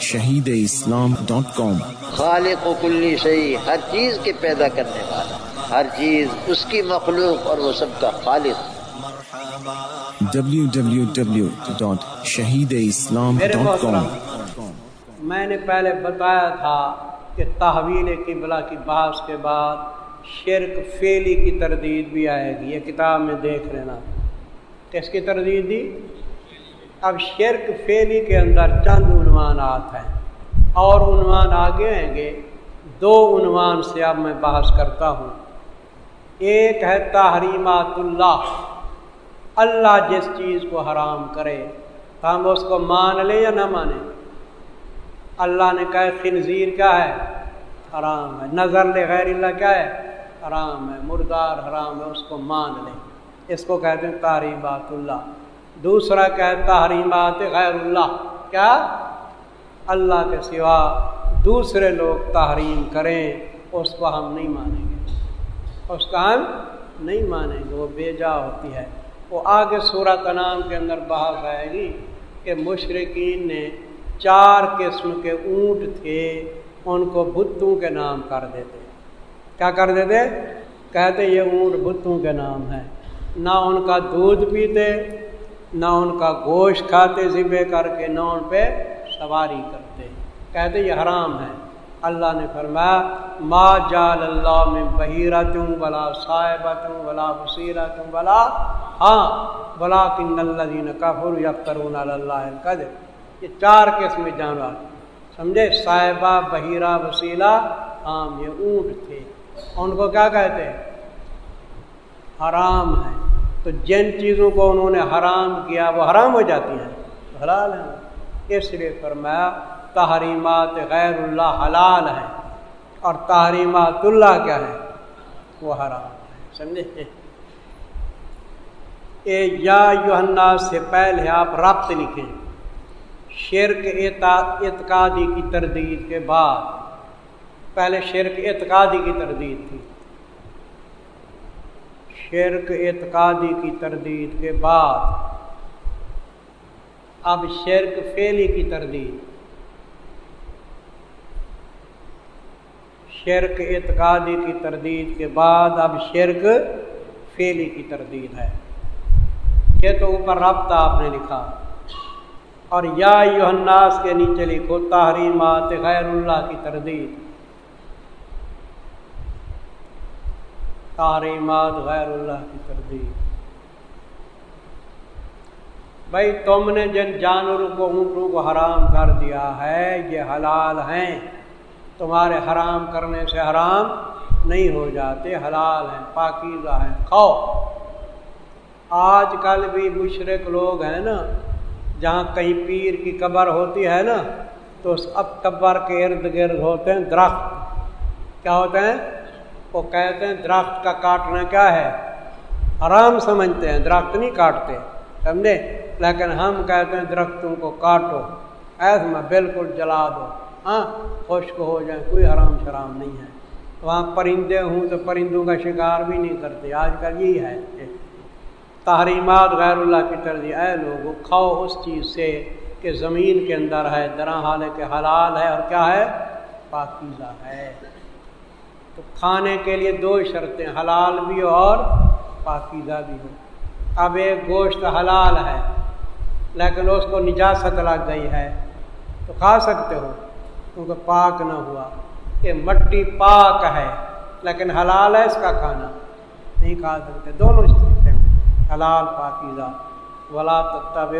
شہید اسلام ڈاٹ کام۔ خالق و کلی شہی ہر چیز کے پیدا کرنے والا ہر چیز اس کی مخلوق اور وہ سب کا خالق۔ www.shahideislam.com میں نے پہلے بتایا تھا کہ تحویل قبلہ کی بحث کے بعد شرک فیلی کی تردید بھی آئے گی یہ کتاب میں دیکھ لینا۔ کس کی تردید دی؟ اب شرک فیلی کے اندر چند عنوانات ہیں۔ اور عنوان آگے آئیں گے۔ دو عنوان سے اب میں بحث کرتا ہوں۔ ایک ہے تحریمات اللہ۔ اللہ جس چیز کو حرام کرے ہم اس کو مان لیں یا نہ مانیں؟ اللہ نے کہا خنزیر کیا ہے؟ حرام ہے۔ نظر لے غیر اللہ کیا ہے؟ حرام ہے۔ مردار حرام ہے، اس کو مان لیں۔ اس کو کہتے ہیں تحریمات اللہ۔ دوسرا کیا ہے تحریمات غیر اللہ۔ کیا؟ اللہ کے سوا دوسرے لوگ تحریم کریں، اس کو ہم نہیں مانیں گے۔ اس کا ہم نہیں مانیں گے۔ وہ بے جا ہوتی ہے۔ وہ آگے صورت نام کے اندر بحث آئے گی کہ مشرقین نے چار قسم کے اونٹ تھے، ان کو بتوں کے نام کر دیتے۔ کیا کر دیتے؟ کہتے یہ اونٹ بتوں کے نام ہے نہ ان کا دودھ پیتے، نہ ان کا گوشت کھاتے ذبے کر کے، نہ ان پہ سواری کرتے کہتے یہ حرام ہے۔ اللہ نے فرمایا، ما جال اللہ میں بحیرہ توں بلا صاحبہ توں بلا وسیلہ توں بلا ہاں بلا کن اللہ کفر یا اللہ قد یہ چار قسم جانور سمجھے؟ صاحبہ، بحیرہ، وسیلہ۔ عام، یہ اونٹ تھے۔ ان کو کیا کہتے ہیں؟ حرام ہے۔ تو جن چیزوں کو انہوں نے حرام کیا، وہ حرام ہو جاتی ہیں۔ حلال ہیں۔ اس لیے فرمایا تحریمات غیر اللہ حلال ہے اور تحریمات اللہ کیا ہے وہ حرام ہے سمجھے؟ اے یا یوحنا سے پہلے آپ ربط لکھیں۔ شرک اعتقادی کی تردید کے بعد۔ پہلے شرک اعتقادی کی تردید تھی۔ شرک اعتقادی کی تردید کے بعد۔ اب شرک فیلی کی تردید۔ شرک اعتقادی کی تردید کے بعد اب شرک فیلی کی تردید ہے۔ یہ تو اوپر رابطہ آپ نے لکھا۔ اور یا یوحناس کے نیچے لکھو، تحریمات غیر اللہ کی تردید۔ تعریمات غیر اللہ کی تردید۔ بھائی تم نے جن جانوروں کو اونٹوں کو حرام کر دیا ہے، یہ حلال ہیں۔ تمہارے حرام کرنے سے حرام نہیں ہو جاتے، حلال ہیں، پاکیزہ ہیں، کھاؤ۔ آج کل بھی مشرق لوگ ہیں نا، جہاں کہیں پیر کی قبر ہوتی ہے نا، تو اب قبر کے ارد گرد ہوتے ہیں درخت۔ کیا ہوتے ہیں؟ وہ کہتے ہیں درخت کا کاٹنا کیا ہے؟ حرام سمجھتے ہیں، درخت نہیں کاٹتے، سمجھے؟ لیکن ہم کہتے ہیں درختوں کو کاٹو ایسے میں بالکل جلا دو۔ ہاں خشک ہو جائیں کوئی حرام شرام نہیں ہے۔ وہاں پرندے ہوں تو پرندوں کا شکار بھی نہیں کرتے، آج کل یہی ہے۔ تحریمات غیر اللہ کی ترجیح اے لوگ کھاؤ اس چیز سے کہ زمین کے اندر ہے درا حال کے حلال ہے اور کیا ہے؟ پاکیزہ ہے۔ تو کھانے کے لیے دو شرطیں، حلال بھی ہو اور پاکیزہ بھی ہو۔ اب ایک گوشت حلال ہے، لیکن اس کو نجاست لگ گئی ہے، تو کھا سکتے ہو۔ کیونکہ پاک نہ ہوا۔ یہ مٹی پاک ہے، لیکن حلال ہے اس کا کھانا۔ نہیں کھا سکتے، دونوں ہیں۔ حلال پاکیزہ۔ ولا تب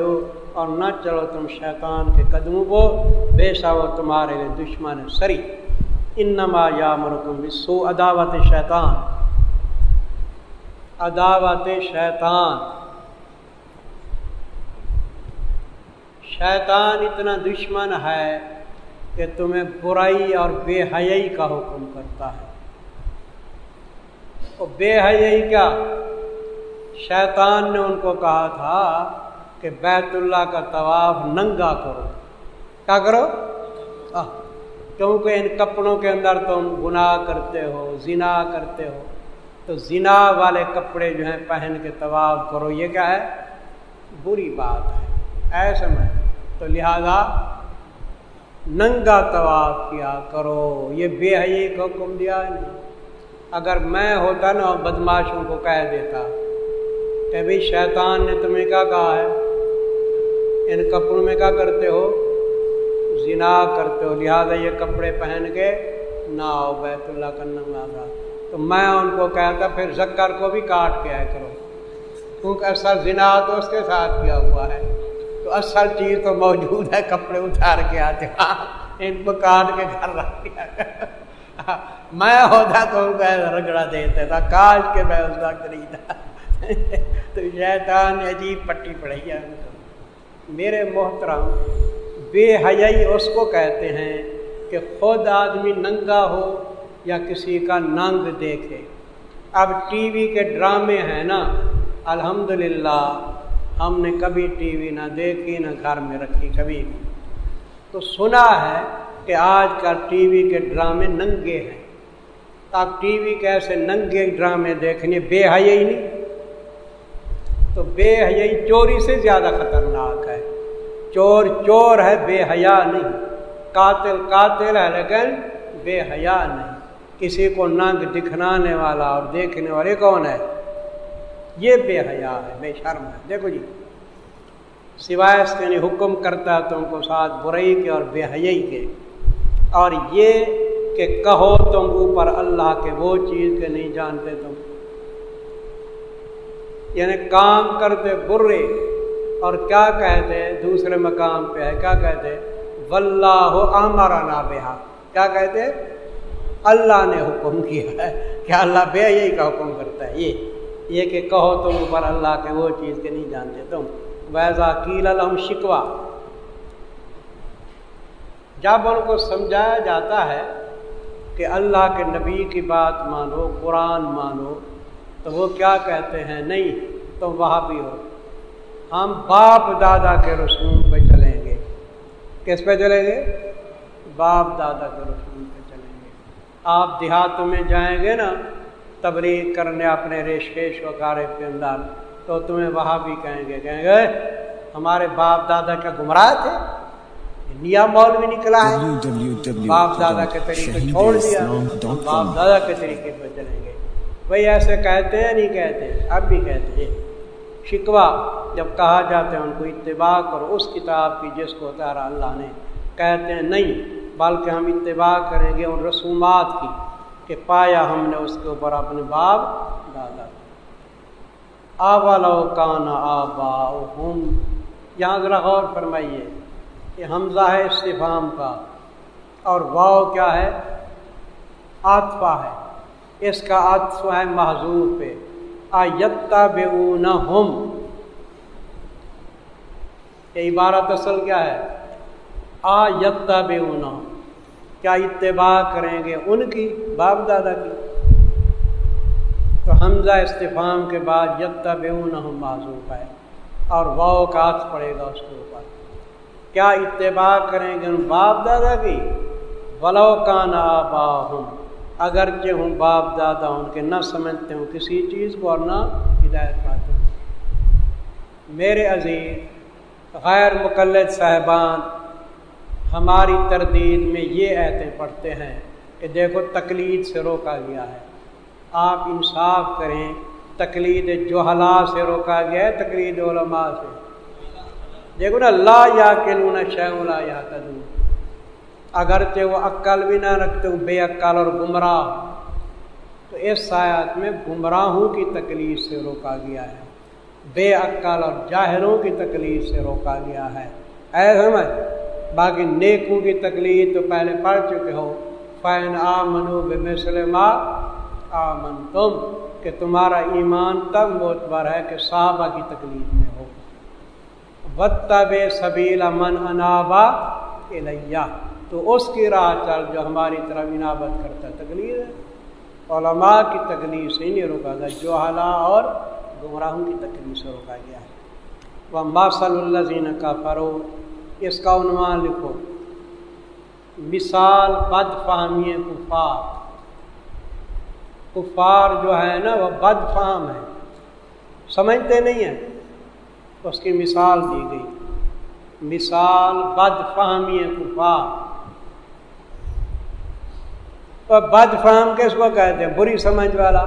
اور نہ چلو تم شیطان کے قدموں کو۔ بے شا وہ تمہارے لیے دشمن سری۔ انما یا مرکم سو عداوت شیطان۔ عداوت شیطان۔ شیطان اتنا دشمن ہے کہ تمہیں برائی اور بے حیائی کا حکم کرتا ہے۔ وہ بے حیائی کیا؟ شیطان نے ان کو کہا تھا کہ بیت اللہ کا طواف ننگا کرو۔ کیا کرو؟ کیونکہ ان کپڑوں کے اندر تم گناہ کرتے ہو، زنا کرتے ہو، تو زنا والے کپڑے جو ہیں پہن کے طواف کرو، یہ کیا ہے؟ بری بات ہے۔ ایسے میں تو لہذا ننگا طواف کیا کرو، یہ بے حی کا حکم دیا ہے۔ نہیں اگر میں ہوتا نا بدماشوں کو کہہ دیتا۔ کہ بھائی شیطان نے تمہیں کیا کہا ہے؟ ان کپڑوں میں کیا کرتے ہو؟ زنا کرتے ہو۔ لہٰذا یہ کپڑے پہن کے نہ آؤ بیت اللہ کا نمازہ تو میں ان کو کہتا، پھر زکر کو بھی کاٹ کے آئے کرو۔ کیونکہ اصل زنا تو اس کے ساتھ کیا ہوا ہے۔ تو اصل چیز تو موجود ہے کپڑے اتار کے آتے ہاں ان کو کاٹ کے گھر رکھ دیا میں ہوتا تو ان کو رگڑا دیتا تھا کاٹ کے میں اس کا خریدا تو شیطان عجیب پٹی پڑی ہے میرے محترم بے حیائی اس کو کہتے ہیں کہ خود آدمی ننگا ہو یا کسی کا ننگ دیکھے اب ٹی وی کے ڈرامے ہیں نا الحمد ہم نے کبھی ٹی وی نہ دیکھی، نہ گھر میں رکھی کبھی۔ بھی تو سنا ہے کہ آج کل ٹی وی کے ڈرامے ننگے ہیں۔ اب ٹی وی کے ایسے ننگے ڈرامے دیکھنے، بے حیائی نہیں۔ تو بے حیائی چوری سے زیادہ خطرناک ہے۔ چور چور ہے، بے حیا نہیں۔ قاتل قاتل ہے، لیکن بے حیا نہیں۔ کسی کو ننگ دکھنانے والا اور دیکھنے والے کون ہے؟ یہ بے حیا ہے، بے شرم ہے۔ دیکھو جی سوائے اس کے یعنی حکم کرتا ہے تم کو ساتھ برئی کے اور بے حیائی کے، اور یہ کہ کہو تم اوپر اللہ کے وہ چیز کے نہیں جانتے تم۔ یعنی کام کرتے برے اور کیا کہتے دوسرے مقام پہ ہے، کیا کہتے ہو ہمارا نا بےحا کیا کہتے؟ اللہ نے حکم کیا ہے کیا اللہ بے یہی کا حکم کرتا ہے۔ یہ یہ کہ کہو تم اوپر اللہ کے وہ چیز کے نہیں جانتے تم۔ ویزا کیل الحم شکوا جب ان کو سمجھایا جاتا ہے کہ اللہ کے نبی کی بات مانو، قرآن مانو، تو وہ کیا کہتے ہیں؟ نہیں، تم وہاں بھی ہو۔ ہم باپ دادا کے رسوم پہ چلیں گے۔ کس پہ چلیں گے؟ باپ دادا کے رسوم پہ چلیں گے۔ آپ دیہاتوں میں جائیں گے نا تبلیغ کرنے اپنے ریشکیش وکارے کے اندر تو تمہیں وہاں بھی کہیں گے کہیں گے ہمارے باپ دادا کا گمراہ تھے نیا مول بھی نکلا ہے۔ باپ دادا کے طریقے چھوڑ دیا باپ دادا کے طریقے پہ چلیں گے۔ بھائی ایسے کہتے ہیں نہیں کہتے اب بھی کہتے ہیں۔ شکوا جب کہا جاتا ہے ان کو اتباع کرو اس کتاب کی جس کو اتارا اللہ نے کہتے ہیں نہیں بلکہ ہم اتباع کریں گے ان رسومات کی۔ کہ پایا ہم نے اس کے اوپر اپنے باپ دادا آبا کانا آبا ہم یہاں ذرا غور فرمائیے کہ حمزہ ہے استفام کا اور واؤ کیا ہے؟ آتفا ہے۔ اس کا عطف ہے محضور پہ۔ آیتا بے ہم یہ عبارت اصل کیا ہے؟ آ یتا بے کیا اتباع کریں گے ان کی؟ باپ دادا کی۔ تو حمزہ استفام کے بعد یتا بے ہم معذوف ہے اور واؤ کا پڑے گا اس کے اوپر۔ کیا اتباع کریں گے ان باپ دادا کی؟ ولو کا نا با ہوں اگرچہ ہوں باپ دادا ان کے نہ سمجھتے ہوں، کسی چیز کو اور نہ ہدایت پاتے ہوں۔ میرے عزیز، غیر مقلد صاحبان ہماری تردید میں یہ ایتیں پڑھتے ہیں کہ دیکھو تقلید سے روکا گیا ہے۔ آپ انصاف کریں، تقلید جوہلا سے روکا گیا ہے، تقلید علماء سے۔ دیکھو نا، لا یا کے لونا شہ یا تدو اگرچہ وہ عقل بھی نہ رکھتے ہوں بے عقل اور گمراہ۔ تو اس سایات میں گمراہوں کی تکلیف سے روکا گیا ہے، بے عقل اور جاہروں کی تکلیف سے روکا گیا ہے۔ اے سمجھ باقی نیکوں کی تکلیف تو پہلے پڑھ چکے ہو۔ فین آ منو بے مسلم آ من تم کہ تمہارا ایمان تب معتبر ہے کہ صحابہ کی تکلیف میں ہو۔ بتا بے سبیلا امن انابا الیہ تو اس کی راہ چل جو ہماری طرف عنابت کرتا ہے۔ تکلیف ہے۔ علماء کی تکلیف سے نہیں روکا گیا جو حلا اور گمراہوں کی تکلیف سے روکا گیا ہے۔ وہ ماسل اللہ زین کا فرو اس کا عنوان لکھو۔ مثال بد فہمی کفار۔ کفار جو ہے نا، وہ بد فہم ہے سمجھتے نہیں ہیں؟ اس کی مثال دی گئی۔ مثال بد فہمی کفار۔ اور بد فہم کس کو کہتے ہیں؟ بری سمجھ والا۔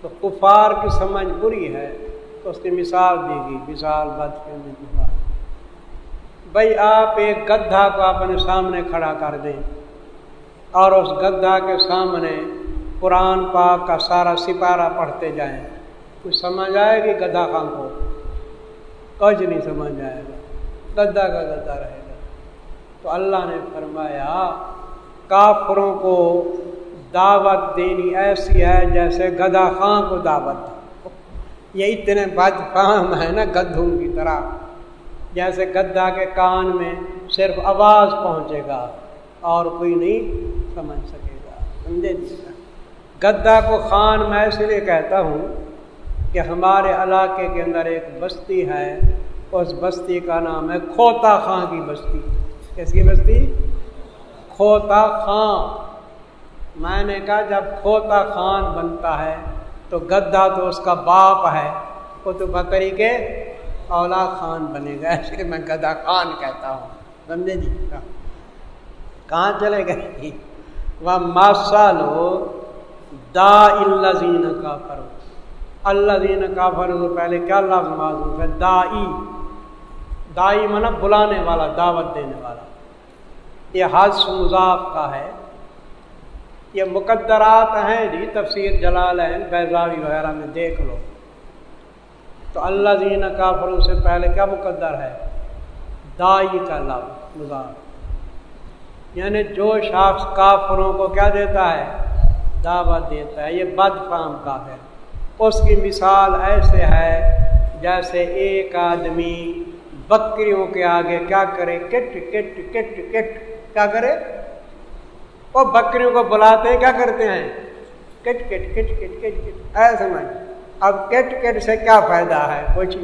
تو کفار کی سمجھ بری ہے، تو اس کی مثال دی گئی۔ مثال بد فہمی کفار۔ بھائی آپ ایک گدھا کو اپنے سامنے کھڑا کر دیں۔ اور اس گدھا کے سامنے قرآن پاک کا سارا سپارہ پڑھتے جائیں۔ کچھ سمجھ آئے گی گدھا خان کو؟ کچھ نہیں سمجھ آئے گا۔ گدا کا گدا رہے گا۔ تو اللہ نے فرمایا، کافروں کو دعوت دینی ایسی ہے جیسے گدا خان کو دعوت۔ یہ اتنے بد فہم ہے نا گدھوں کی طرح۔ جیسے گدا کے کان میں صرف آواز پہنچے گا اور کوئی نہیں سمجھ سکے گا۔ سمجھے جی؟ گدا کو خان میں اس لیے کہتا ہوں کہ ہمارے علاقے کے اندر ایک بستی ہے، اس بستی کا نام ہے کھوتا خاں کی بستی۔ کس کی بستی؟ کھوتا خان۔ میں نے کہا جب کھوتا خان بنتا ہے تو گدا تو اس کا باپ ہے۔ وہ تو بکری کے اولا خان بنے گا، ایسے میں گدا خان کہتا ہوں۔ سمجھے جی؟ کہاں چلے گئے؟ وہ ماسا لو، دا الزین کا فرو اللہ دین کافر تو پہلے کیا لفظ معذوف ہے؟ دائی۔ دائی من بلانے والا، دعوت دینے والا۔ یہ حج مضاف کا ہے۔ یہ مقدرات ہیں جی تفسیر جلال ہیں بیضاوی وغیرہ میں دیکھ لو۔ تو اللہ دین کافروں سے پہلے کیا مقدر ہے؟ دائی کا لفظ مضاف یعنی جو شخص کافروں کو کیا دیتا ہے؟ دعوت دیتا ہے، یہ بد فام کا ہے اس کی مثال ایسے ہے جیسے ایک آدمی بکریوں کے آگے کیا کرے؟ کٹ کٹ کٹ کٹ، کیا کرے؟ وہ بکریوں کو بلاتے ہیں، کیا کرتے ہیں؟ کٹ کٹ کٹ کٹ کٹ کٹ، ایسے میں۔ اب کٹ کٹ سے کیا فائدہ ہے؟ کچھ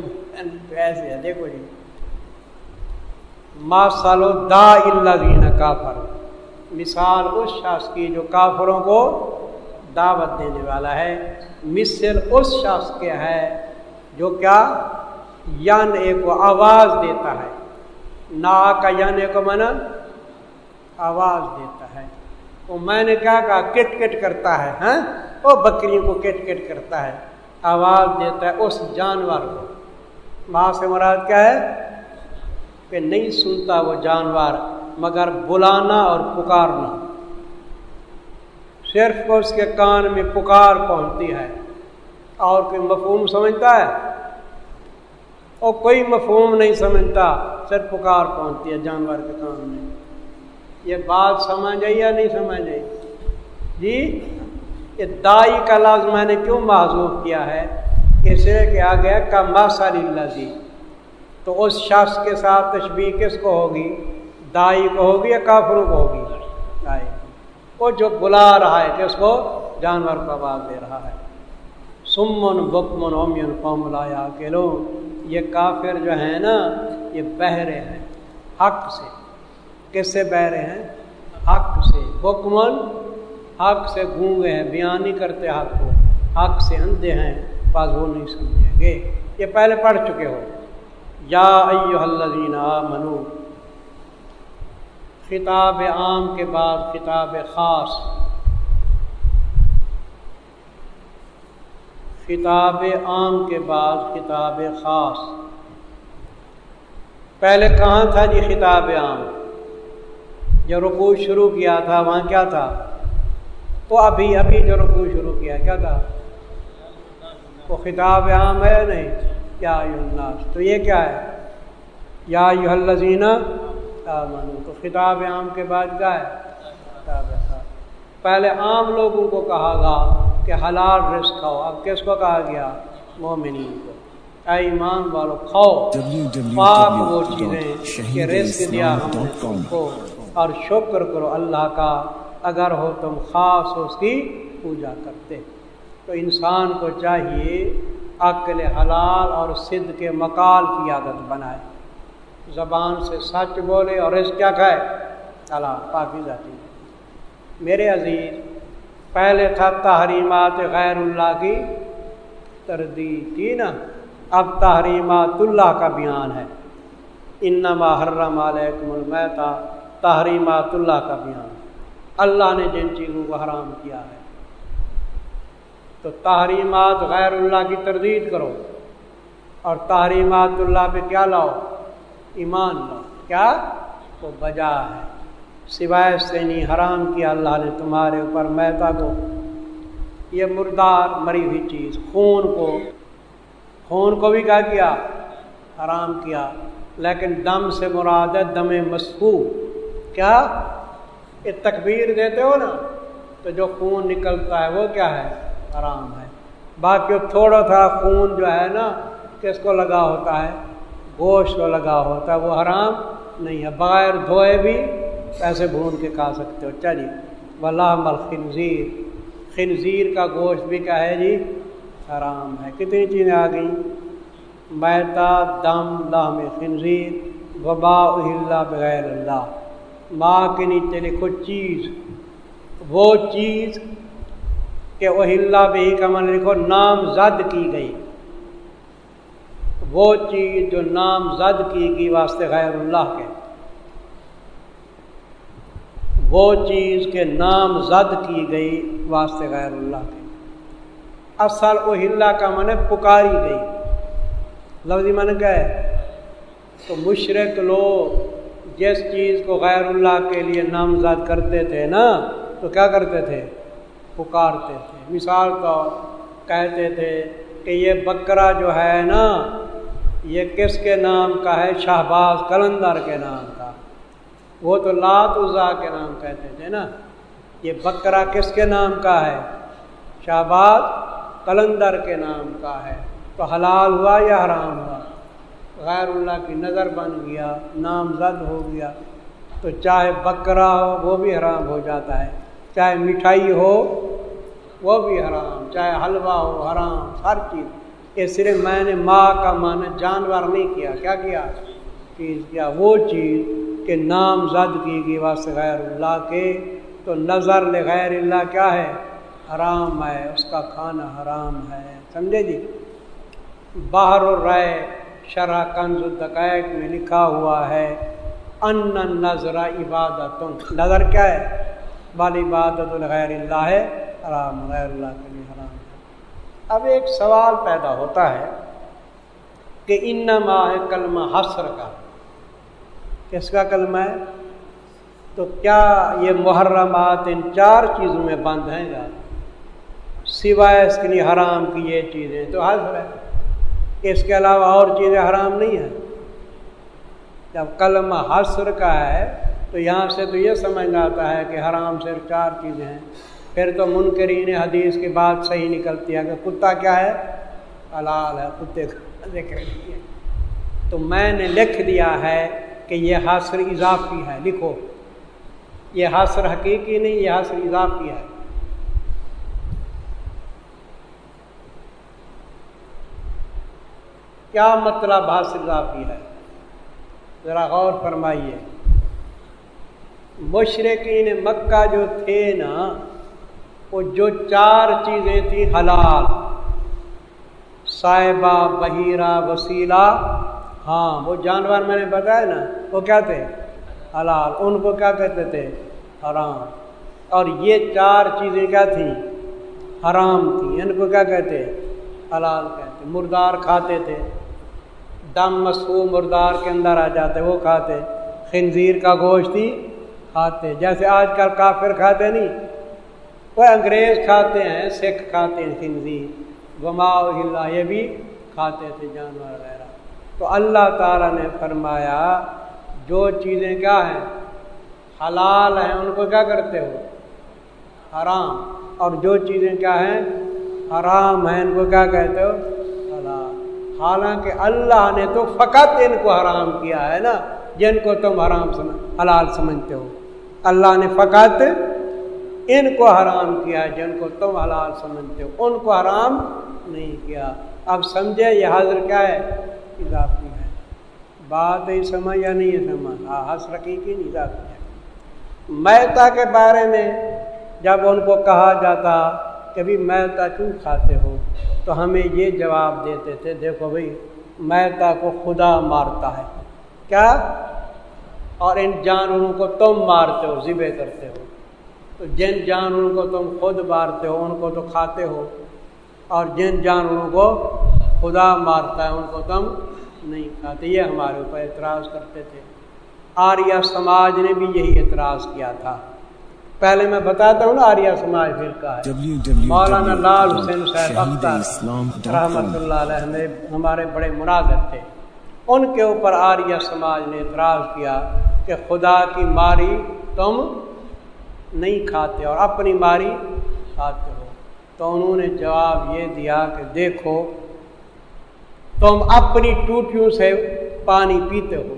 ایسے ہے دیکھو جی ما سالو دا اللہ کافر مثال اس شخص کی جو کافروں کو دعوت دینے والا ہے۔ مثل اس شخص کے ہے جو کیا؟ یان کو آواز دیتا ہے۔ نا کا یان ایک من آواز دیتا ہے۔ وہ میں نے کیا کہا؟ کٹ کٹ کرتا ہے ہاں؟ وہ بکریوں کو کٹ کٹ کرتا ہے۔ آواز دیتا ہے، اس جانور کو۔ وہاں سے مراد کیا ہے؟ کہ نہیں سنتا وہ جانور، مگر بلانا اور پکارنا۔ صرف کو اس کے کان میں پکار پہنچتی ہے۔ اور کوئی مفہوم سمجھتا ہے؟ اور کوئی مفہوم نہیں سمجھتا، صرف پکار پہنچتی ہے جانور کے کان میں۔ یہ بات سمجھ آئی یا نہیں سمجھ آئی؟ جی؟ دائی کا لفظ میں نے کیوں معذوف کیا ہے اس لیے کہ آ گیا کا ماسال اللہ جی تو اس شخص کے ساتھ تشبیح کس کو ہوگی؟ دائی کو ہوگی یا کافروں کو ہوگی؟ دائی۔ وہ جو بلا رہا ہے کہ اس کو جانور کو آواز دے رہا ہے۔ سمن بکمن اومین قوم لایا کے یہ کافر جو ہیں نا، یہ بہرے ہیں، حق سے۔ کس سے بہرے ہیں؟ حق سے۔ بکمن حق سے گونگے ہیں، بیان نہیں کرتے حق کو۔ حق سے اندھے ہیں پاس وہ نہیں سمجھیں گے۔ یہ پہلے پڑھ چکے ہو۔ یا الذین خطاب عام کے بعد خطاب خاص۔ خطاب عام کے بعد خطاب خاص۔ پہلے کہاں تھا جی خطاب عام؟ جو رکوع شروع کیا تھا، وہاں کیا تھا؟ وہ ابھی ابھی جو رکوع شروع کیا کیا تھا وہ خطاب عام ہے نہیں؟ کیا تو یہ کیا ہے؟ یا یو الزینہ تو خطاب عام کے بعد کیا ہے؟ پہلے عام لوگوں کو کہا گا کہ حلال رزق کھاؤ۔ اب کس کو کہا گیا؟ مومنین کو۔ اے ایمان والو کھاؤ۔ پاک وہ چیزیں کہ رزق دیا ہم کو اور شکر کرو اللہ کا۔ اگر ہو تم خاص اس کی پوجا کرتے۔ تو انسان کو چاہیے عقل حلال اور صد کے مکال کی عادت بنائے۔ زبان سے سچ بولے اور اس کیا کہے؟ اللہ پاکی جاتی میرے عزیز، پہلے تھا تحریمات غیر اللہ کی تردید تھی نا۔ اب تحریمات اللہ کا بیان ہے۔ انما حرم علیکم المیتا تحریمات اللہ کا بیان۔ اللہ نے جن چیزوں کو حرام کیا ہے۔ تو تحریمات غیر اللہ کی تردید کرو اور تحریمات اللہ پہ کیا لاؤ؟ ایمان لاؤ۔ کیا؟ وہ بجا ہے۔ سوائے سے نہیں، حرام کیا اللہ نے تمہارے اوپر میتا کو۔ یہ مردار مری ہوئی چیز، خون کو۔ خون کو بھی کیا کیا؟ حرام کیا۔ لیکن دم سے مراد ہے دم مسکو کیا؟ یہ تکبیر دیتے ہو نا، تو جو خون نکلتا ہے وہ کیا ہے؟ حرام ہے۔ باقی تھوڑا تھوڑا خون جو ہے نا، کس کو لگا ہوتا ہے؟ گوشت کو لگا ہوتا ہے۔ وہ حرام نہیں ہے۔ بغیر دھوئے بھی پیسے بھون کے کھا سکتے ہو۔ اچھا جی، چلیے ولا مل خنزیر۔ کا گوشت بھی کیا ہے جی؟ حرام ہے۔ کتنی چیزیں آ گئیں؟ میتا، دم لام خنزیر وبا اللہ بغیر اللہ۔ ماں کے نیچے لکھو چیز۔ وہ چیز کہ اہل بھی کا من لکھو نام زد کی گئی۔ وہ چیز جو نام زد کی گئی واسطے غیر اللہ کے۔ وہ چیز کے نام زد کی گئی واسطے غیر اللہ کے۔ اصل اہل کا من پکاری گئی۔ لفظی من گئے تو مشرق لوگ جس چیز کو غیر اللہ کے لیے نامزد کرتے تھے نا، تو کیا کرتے تھے؟ پکارتے تھے۔ مثال تو کہتے تھے کہ یہ بکرا جو ہے نا، یہ کس کے نام کا ہے؟ شہباز کلندر کے نام کا۔ وہ تو لات عزا کے نام کہتے تھے نا۔ یہ بکرا کس کے نام کا ہے؟ شہباز کلندر کے نام کا ہے۔ تو حلال ہوا یا حرام ہوا؟ غیر اللہ کی نظر بن گیا نام زد ہو گیا۔ تو چاہے بکرا ہو، وہ بھی حرام ہو جاتا ہے۔ چاہے مٹھائی ہو، وہ بھی حرام۔ چاہے حلوہ ہو، حرام۔ ہر چیز۔ یہ صرف میں نے ماں کا معنی جانور نہیں کیا۔ کیا کیا؟ چیز کیا۔ وہ چیز کہ نام زد کی گئی واسطے غیر اللہ کے۔ تو نظر غیر اللہ کیا ہے؟ حرام ہے۔ اس کا کھانا حرام ہے۔ سمجھے جی؟ باہر رائے شرح کنز الدقائق میں لکھا ہوا ہے، ان نظر عبادت نظر کیا ہے؟ بال عبادت الغیر اللہ ہے، حرام غیر اللہ کے لیے حرام اب ایک سوال پیدا ہوتا ہے کہ ان ہے کلمہ حسر کا۔ کس کا کلمہ ہے؟ تو کیا یہ محرمات ان چار چیزوں میں بند ہیں گا سوائے اس کے لیے حرام کی یہ چیزیں؟ تو حضر ہے۔ اس کے علاوہ اور چیزیں حرام نہیں ہیں۔ جب کلمہ حسر کا ہے تو یہاں سے تو یہ سمجھ آتا ہے کہ حرام صرف چار چیزیں ہیں۔ پھر تو منکرین حدیث کی بات صحیح نکلتی ہے۔ کہ کتا کیا ہے؟ حلال ہے، کتے کا ذکر تو میں نے لکھ دیا ہے کہ یہ حاصر اضافی ہے۔ لکھو، یہ حاصر حقیقی نہیں، یہ حاصر اضافی ہے۔ کیا مطلب حاصر اضافی ہے؟ ذرا غور فرمائیے۔ مشرقین مکہ جو تھے نا، وہ جو چار چیزیں تھیں، حلال، صاحبہ بحیرہ وسیلہ ہاں وہ جانور میں نے بتایا نا، وہ کیا تھے؟ حلال، ان کو کیا کہتے تھے؟ حرام۔ اور یہ چار چیزیں کیا تھیں؟ حرام تھیں۔ ان کو کیا کہتے؟ حلال کہتے۔ مردار کھاتے تھے۔ دم مسو مردار کے اندر آ جاتے، وہ کھاتے۔ خنزیر کا گوشت ہی کھاتے، جیسے آج کل کافر کھاتے نہیں۔ وہ انگریز کھاتے ہیں، سکھ کھاتے ہیں خنزیر۔ گما اللہ یہ بھی کھاتے تھے جانور وغیرہ۔ تو اللہ تعالیٰ نے فرمایا، جو چیزیں کیا ہیں، حلال ہیں، ان کو کیا کرتے ہو؟ حرام۔ اور جو چیزیں کیا ہیں، حرام ہیں، ان کو کیا کہتے ہو؟ حالانکہ اللہ نے تو فقط ان کو حرام کیا ہے نا، جن کو تم حرام سمجھ حلال سمجھتے ہو۔ اللہ نے فقط ان کو حرام کیا جن کو تم حلال سمجھتے ہو۔ ان کو حرام نہیں کیا۔ اب سمجھے یہ حاضر کیا ہے؟ اضافی ہے۔ بات ہی سمجھ یا نہیں ہے سمجھ؟ ہاں حس رکھی کی نہیں اضافی ہے۔ میتا کے بارے میں جب ان کو کہا جاتا کہ بھی میتا کیوں کھاتے ہو؟ تو ہمیں یہ جواب دیتے تھے، دیکھو بھائی میتا کو خدا مارتا ہے۔ کیا؟ اور ان جانوروں کو تم مارتے ہو ذبے کرتے ہو۔ تو جن جانوروں کو تم خود مارتے ہو، ان کو تو کھاتے ہو۔ اور جن جانوروں کو خدا مارتا ہے، ان کو تم نہیں کھاتے۔ یہ ہمارے اوپر اعتراض کرتے تھے۔ آریہ سماج نے بھی یہی اعتراض کیا تھا۔ پہلے میں بتاتا ہوں نا آریہ سماج کا ہے۔ مولانا لال حسین صاحب رحمۃ اللہ علیہ میں ہمارے بڑے مناظر تھے۔ ان کے اوپر آریہ سماج نے اعتراض کیا کہ خدا کی ماری تم نہیں کھاتے اور اپنی ماری کھاتے ہو۔ تو انہوں نے جواب یہ دیا کہ دیکھو تم اپنی ٹوٹیوں سے پانی پیتے ہو۔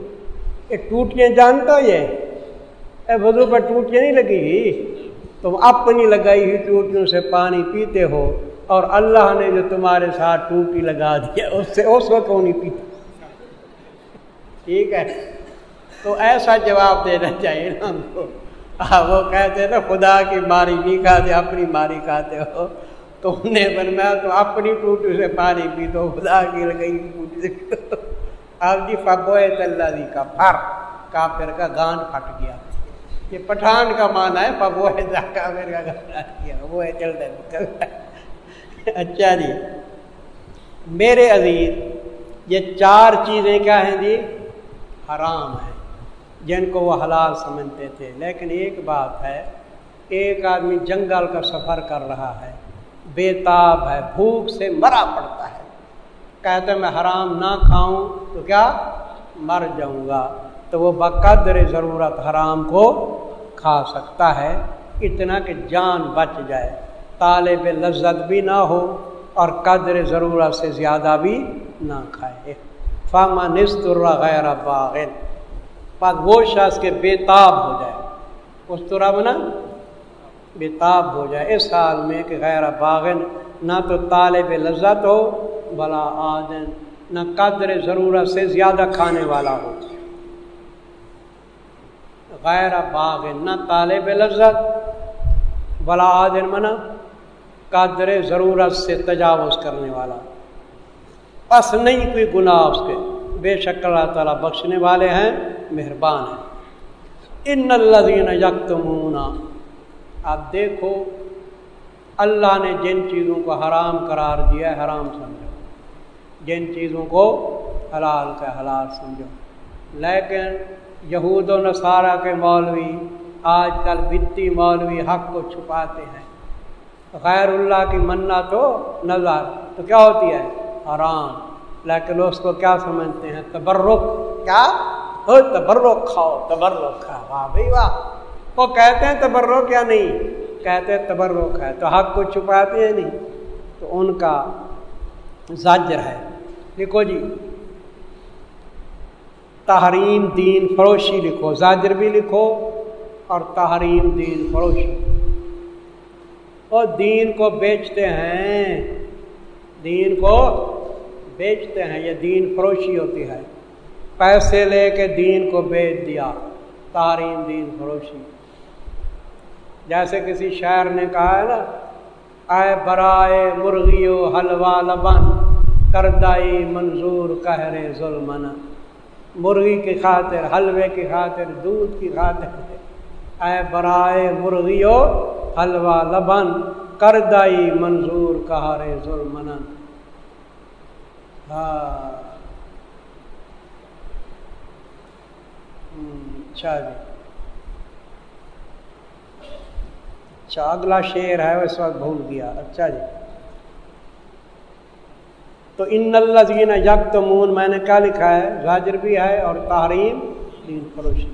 یہ ٹوٹیاں جانتا یہ اے وضو پر ٹوٹیاں نہیں لگی ہوئی تم اپنی لگائی ہوئی ٹوٹیوں سے پانی پیتے ہو اور اللہ نے جو تمہارے ساتھ ٹوٹی لگا دیا اس سے اس وقت کیوں نہیں پیتا۔ ٹھیک ہے۔ تو ایسا جواب دینا چاہیے نا ہم کو۔ وہ کہتے نا، خدا کی ماری نہیں کھاتے، اپنی ماری کھاتے ہو۔ تو انہیں بنوایا تو اپنی ٹوٹی سے پانی پی تو خدا کی لگئی ٹوٹی سے۔ اب جی فبو اللہ دی کا پھر کافر کا گان پھٹ گیا۔ یہ پٹھان کا مانا ہے پبو کا وہ ہے اچھا جی۔ میرے عزیز، یہ چار چیزیں کیا ہیں جی؟ حرام ہیں۔ جن کو وہ حلال سمجھتے تھے۔ لیکن ایک بات ہے، ایک آدمی جنگل کا سفر کر رہا ہے، بے تاب ہے، بھوک سے مرا پڑتا ہے۔ کہتے میں حرام نہ کھاؤں تو کیا؟ مر جاؤں گا۔ تو وہ بقدر ضرورت حرام کو کھا سکتا ہے، اتنا کہ جان بچ جائے۔ طالب لذت بھی نہ ہو اور قدر ضرورت سے زیادہ بھی نہ کھائے۔ فاما نست غیر باغن پاک وہ شخص کے بےتاب ہو جائے۔ اس طرح بنا بےتاب ہو جائے۔ اس حال میں کہ غیر باغن نہ تو طالب لذت ہو، بلا آدن نہ قدر ضرورت سے زیادہ کھانے والا ہو۔ غیر باغن نہ طالب لذت، بلا آدن منا قدر ضرورت سے تجاوز کرنے والا۔ بس نہیں کوئی گناہ اس کے۔ بے شک اللہ تعالیٰ بخشنے والے ہیں، مہربان ہیں۔ ان الذین یکتمون، آپ دیکھو، اللہ نے جن چیزوں کو حرام قرار دیا ہے، حرام سمجھو۔ جن چیزوں کو حلال کا حلال سمجھو۔ لیکن یہود و نصارہ کے مولوی آج کل بتی مولوی حق کو چھپاتے ہیں۔ غیر اللہ کی منا تو نظر، تو کیا ہوتی ہے؟ حرام۔ لیکن اس کو کیا سمجھتے ہیں؟ تبرک۔ کیا؟ ہاں، تبرک کھاؤ، تبرک کھا واہ بھائی واہ۔ وہ کہتے ہیں تبرک یا نہیں؟ کہتے ہیں تبرک ہے۔ تو حق کو چھپاتے ہیں نہیں؟ تو ان کا زاجر ہے۔ لکھو جی تحریم دین فروشی لکھو، زاجر بھی لکھو اور تحریم دین فروشی۔ اور دین کو بیچتے ہیں، دین کو بیچتے ہیں، یہ دین فروشی ہوتی ہے۔ پیسے لے کے دین کو بیچ دیا تاریم دین فروشی۔ جیسے کسی شاعر نے کہا ہے نا، اے برائے مرغیو حلوہ لبن، کردائی منظور کہرے ظلمن مرغی کی خاطر، حلوے کی خاطر، دودھ کی خاطر۔ اے برائے مرغیو، حلوہ لبن، کردائی منظور کہرے ظلمن۔ ہاں اچھا جی۔ اچھا اگلا شعر ہے، اس وقت بھول گیا۔ اچھا جی۔ تو ان الزین یک تمون میں نے کیا لکھا ہے؟ راجر بھی ہے اور تحریم دین فروشی۔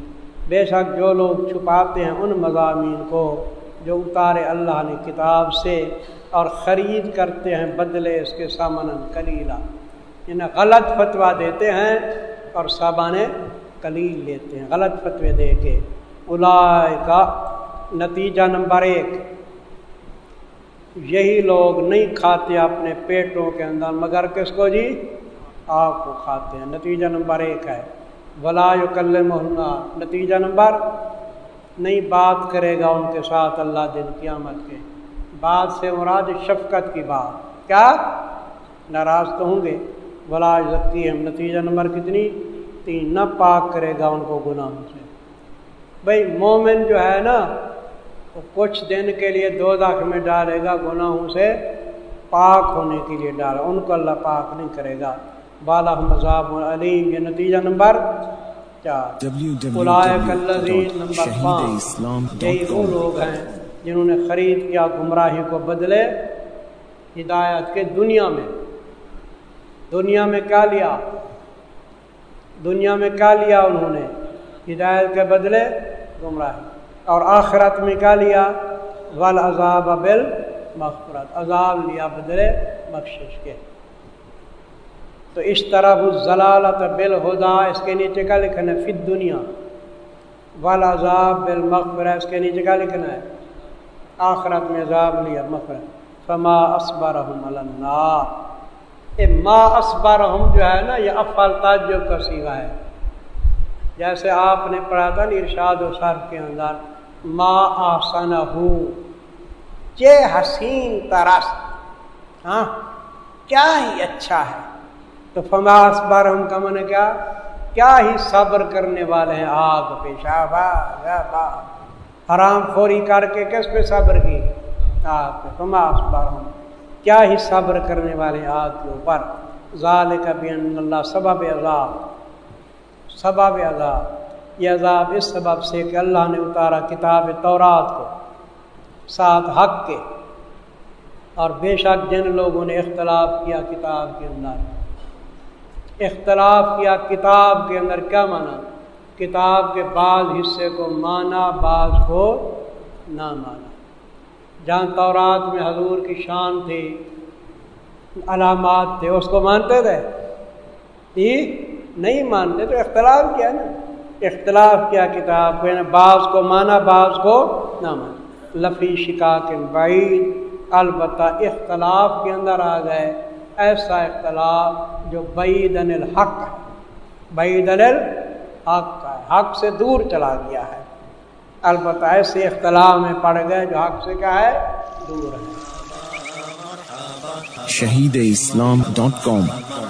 بے شک جو لوگ چھپاتے ہیں ان مضامین کو جو اتارے اللہ نے کتاب سے اور خرید کرتے ہیں، بدلے اس کے سامان کلیلہ انہیں غلط فتویٰ دیتے ہیں اور سامان کلیل لیتے ہیں۔ غلط فتوے دے کے۔ الائے کا نتیجہ نمبر ایک۔ یہی لوگ نہیں کھاتے اپنے پیٹوں کے اندر، مگر کس کو جی؟ آگ کو کھاتے ہیں۔ نتیجہ نمبر ایک ہے۔ ولا کل محلہ نتیجہ نمبر، نہیں بات کرے گا ان کے ساتھ اللہ دن قیامت کے۔ بات سے مراد شفقت کی بات۔ کیا؟ ناراض تو ہوں گے۔ ولا ذکی ہم نتیجہ نمبر کتنی؟ تین۔ نہ پاک کرے گا ان کو گناہوں سے۔ بھائی مومن جو ہے نا وہ کچھ دن کے لیے دو داخ میں ڈالے گا گناہوں سے پاک ہونے کے لیے ڈالا۔ ان کو اللہ پاک نہیں کرے گا۔ بالا مذاب علیم۔ یہ نتیجہ نمبر چار۔ نمبر پانچ۔ یہی وہ لوگ ہیں جنہوں نے خرید کیا گمراہی کو بدلے ہدایت کے دنیا میں۔ دنیا میں کیا لیا؟ دنیا میں کیا لیا انہوں نے؟ ہدایت کے بدلے گمراہی۔ اور آخرت میں کیا لیا؟ ول عذاب بل مغفرت عذاب لیا بدلے بخشش کے۔ تو اس طرح ضلالت بل ہدا اس کے نیچے کا لکھنا ہے؟ فت دنیا ول عذاب بل مغفرت اس کے نیچے کا لکھنا ہے؟ آخرت میں عذاب لیا مغفرت۔ فما اسبرحم اللہ ما اسبرحم جو ہے نا، یہ افعال تعجب کا سیگا ہے۔ جیسے آپ نے پڑھا تھا نا، ارشاد و صرف کے اندر۔ ما آسن ہو چے حسین ترس ہاں کیا ہی اچھا ہے۔ تو فماس بار ہم کا من کیا؟ کیا ہی صبر کرنے والے ہیں آگ پیشہ حرام خوری کر کے کس پہ صبر کی؟ آگ پہ۔ فماس بار ہم۔ کیا ہی صبر کرنے والے آگ کے اوپر؟ ظال کبھی اللہ، سبب عذاب۔ سبب عذاب۔ یہ عذاب اس سبب سے کہ اللہ نے اتارا کتاب تورات کو ساتھ حق کے۔ اور بے شک جن لوگوں نے اختلاف کیا کتاب کے اندر۔ اختلاف کیا کتاب کے اندر کیا مانا؟ کتاب کے بعض حصے کو مانا، بعض کو نہ مانا۔ جہاں تورات میں حضور کی شان تھی، علامات تھے، اس کو مانتے تھے؟ جی، نہیں مانتے، تو اختلاف کیا نا؟ اختلاف کیا کتاب کو یعنی بعض کو مانا، بعض کو نہ مانا۔ لفی شکا کے بعید، البتہ اختلاف کے اندر آ گئے۔ ایسا اختلاف جو بعید الحق ہے۔ بعید الحق ہے۔ حق سے دور چلا گیا ہے۔ البتہ ایسے اختلاف میں پڑ گئے جو حق سے کیا ہے؟ دور ہے۔ شہید اسلام ڈاٹ کام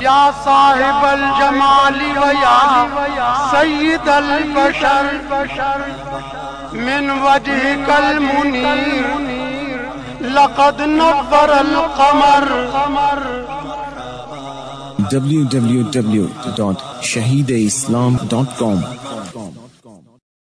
یا صاحب الجمال و یا سید البشر، من وجه کل منیر لقد نبر القمر۔ www.shahideislam.com